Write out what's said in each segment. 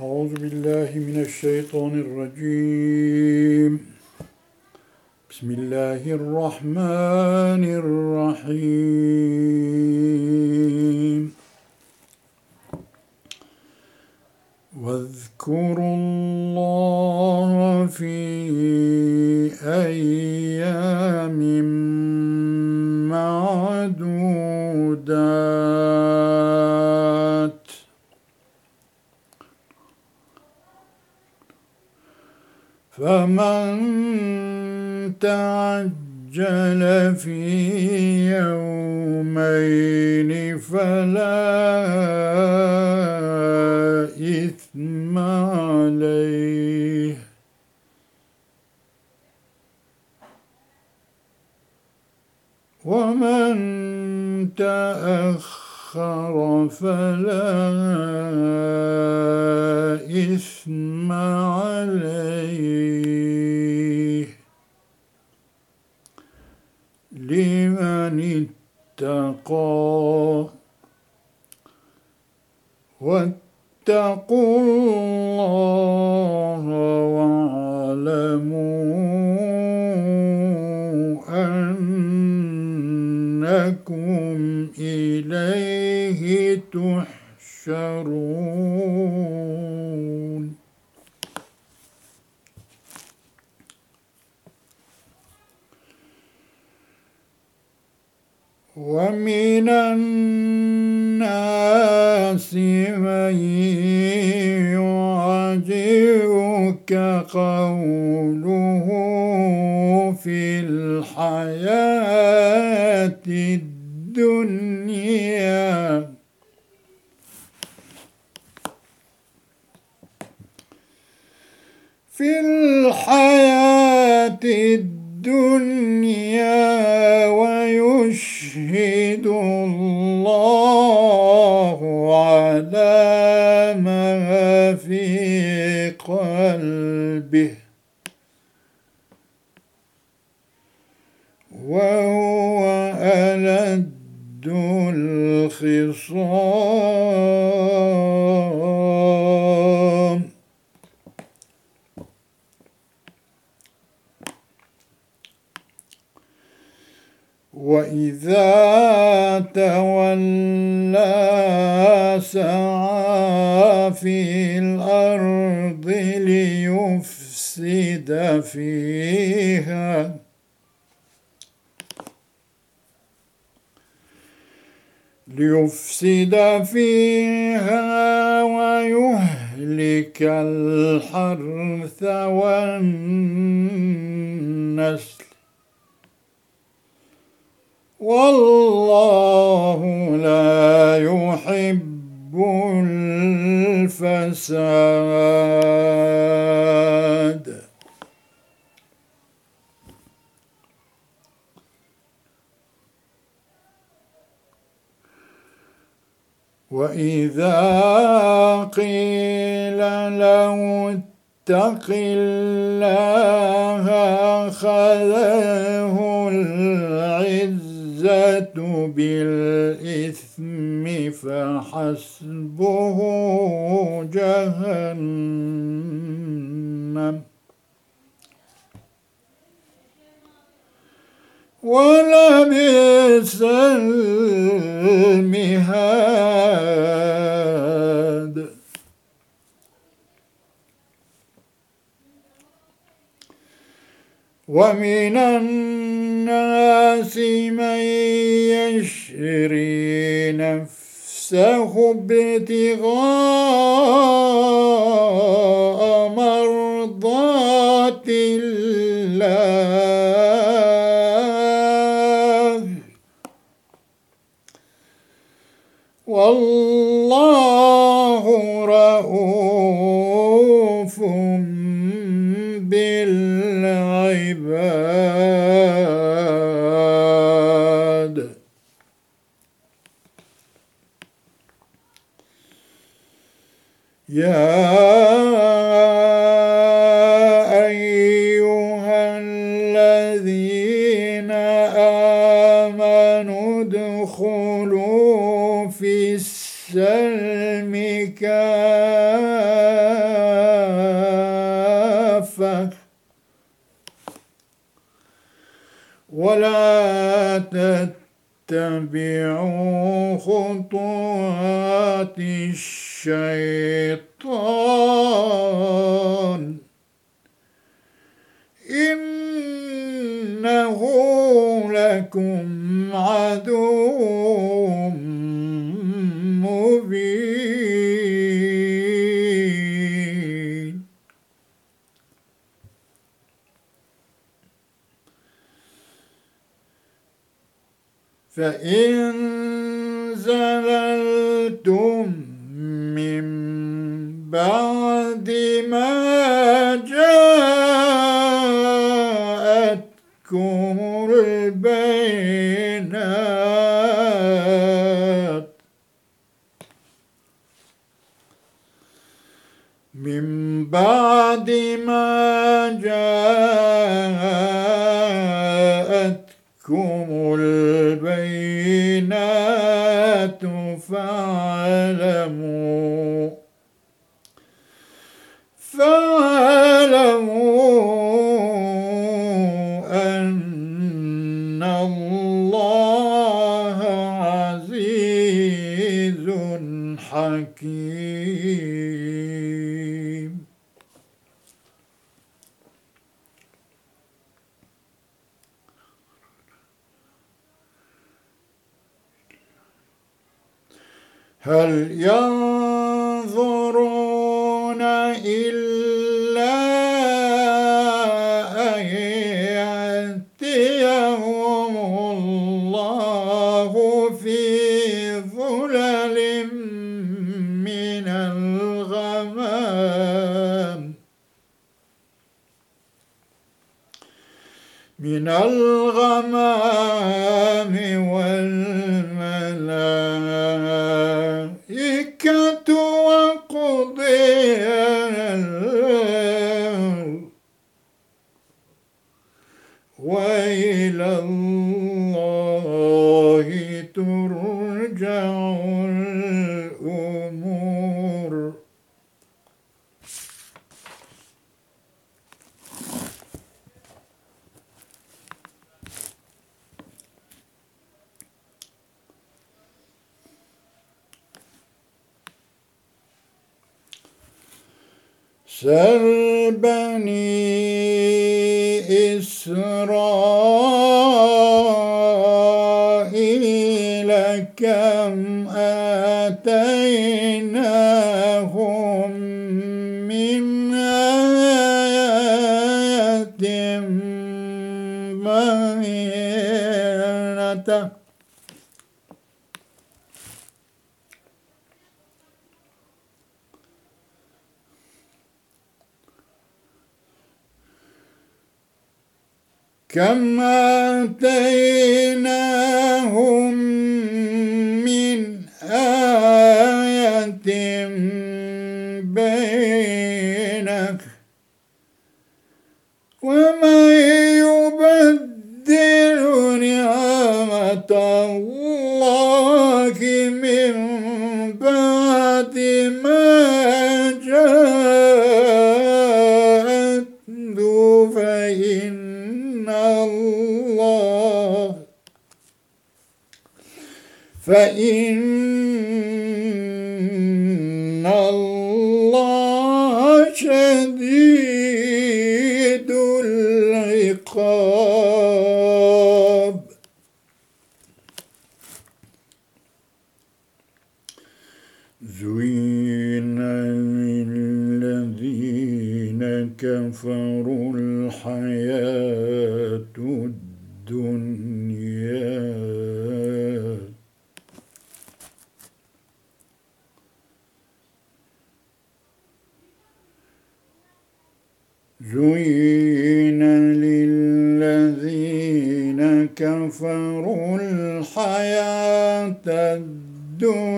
أعوذ بالله من الشيطان الرجيم. بسم الله الرحمن الرحيم. واذكروا الله في أيام معدودات. فمن تعجل في يومين فلا إثم عليه. ومن تأخر فلا إثم عليه. لمن اتقى واتقوا الله واعلموا أنكم إليه تحشرون. ومن الناس من يعجبك قوله في الحياة الدنيا. في الحياة الدنيا ويشهد الله على ما في قلبه. وهو فيها. ليفسد فيها ويهلك الحرث والنسل. والله لا يحب الفساد. وإذا قيل له اتق الله خذه العزة بالإثم فحسبه جهنم ولبئس المهاد ومن الناس من يشري نفسه ابتغاء Yeah. لكم من بعد ما جاءتكم البينات فاعلموا فاعلموا أن الله عزيز حكيم. هل ينظرون إلا أن يأتيهم الله في ظلل من الغمام من الغمام والملائكة سل بني إسرائيل كم آتيناهم كم آتيناهم فإن الله شديد العقاب. زين للذين كفروا الحياة الدنيا زين للذين كفروا الحياة الدنيا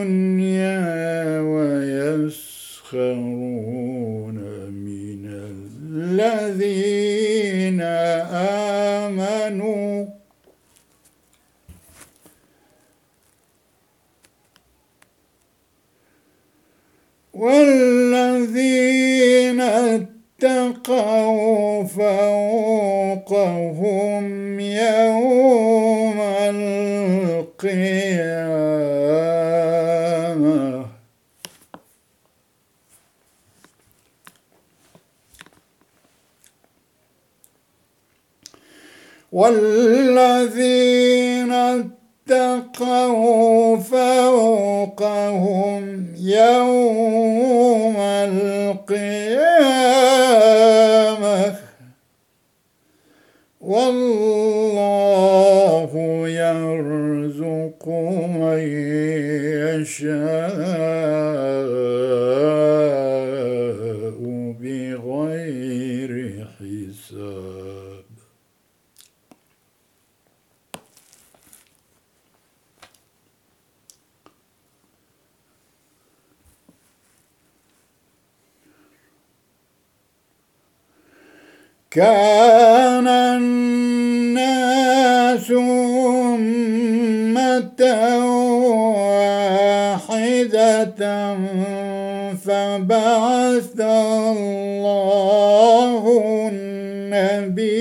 فوقهم يوم القيامة. والذين اتقوا فوقهم يوم القيامة. والله يرزق من يشاء بغير حساب. كان الله النبيين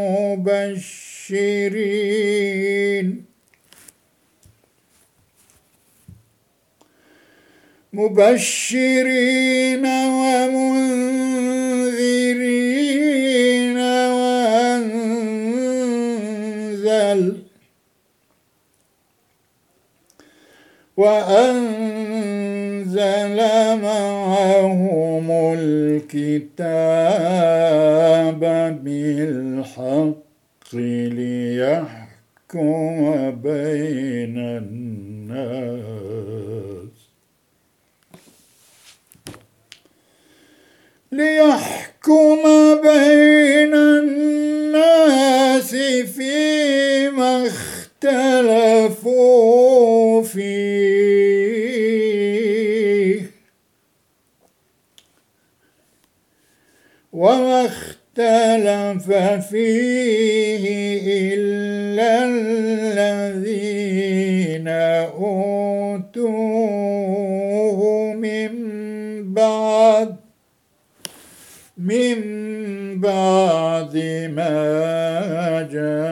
مبشرين. مبشرين ومنذرين وأنزل وأنزل معهم الكتاب بالحق ليحكم بين الناس ليحكم بين الناس فيما اختلفوا فيه وما اختلف فيه إلا الذين أوتوه من بعد من بعد ما جاءتهم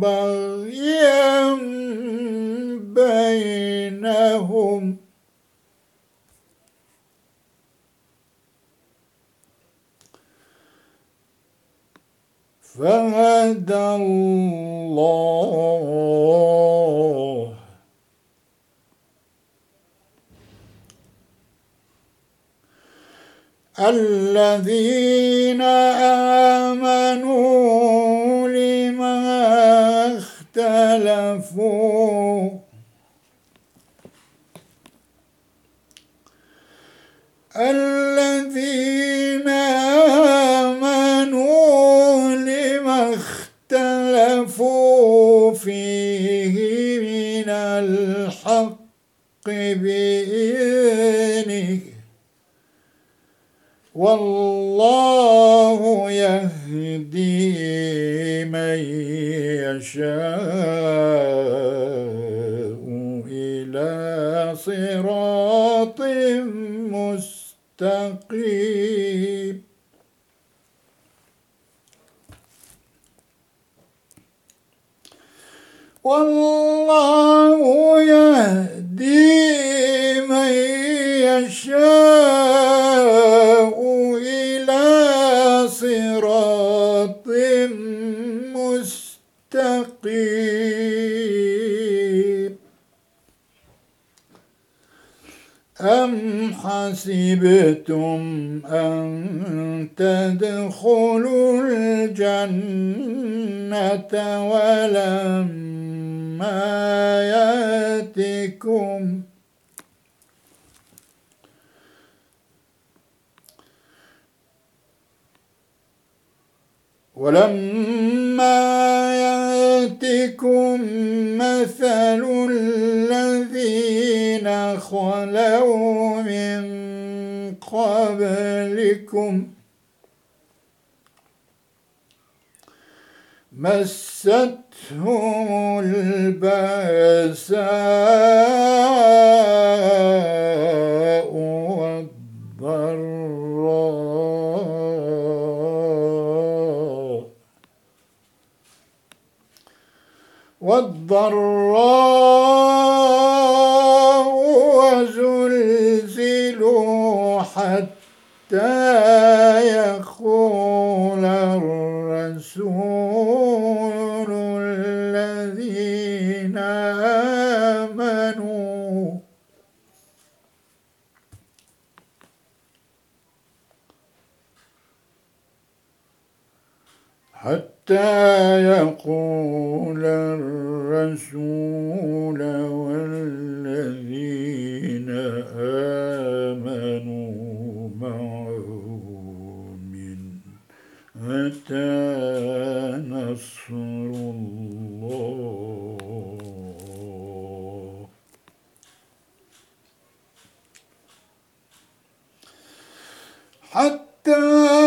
بغيا بينهم. فهدى الله. الذين آمنوا لما اختلفوا. الذين آمنوا لما اختلفوا فيه من الحق بإذنه. والله يهدي من يشاء إلى صراط مستقيم. والله حسبتم أن تدخلوا الجنة ولما ياتكم ولما ياتكم مثل خلوا من قبلكم مستهم البأساء والضراء. والضراء حتى يقول الرسول الذين آمنوا. حتى يقول الرسول والذين متى نصر الله؟ حتى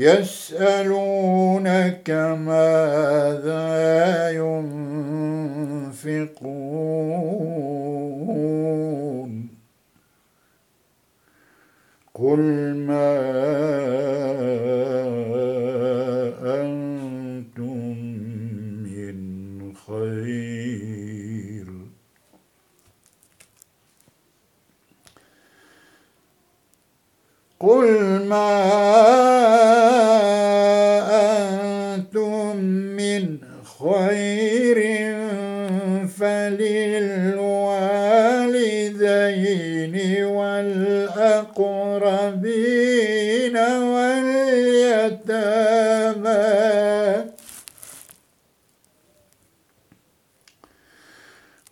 يسألونك ماذا ينفقون قل ما والأقربين واليتامى.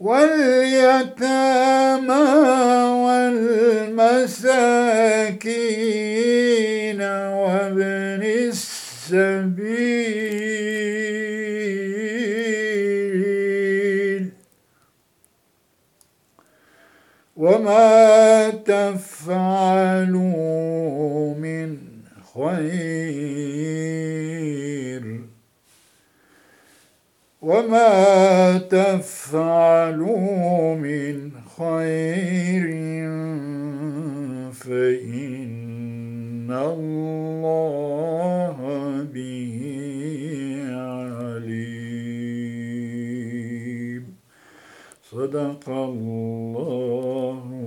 واليتامى والمساكين وابن السبيل وما تفعلوا من خير. وما تفعلوا من خير فإن الله به صدق الله.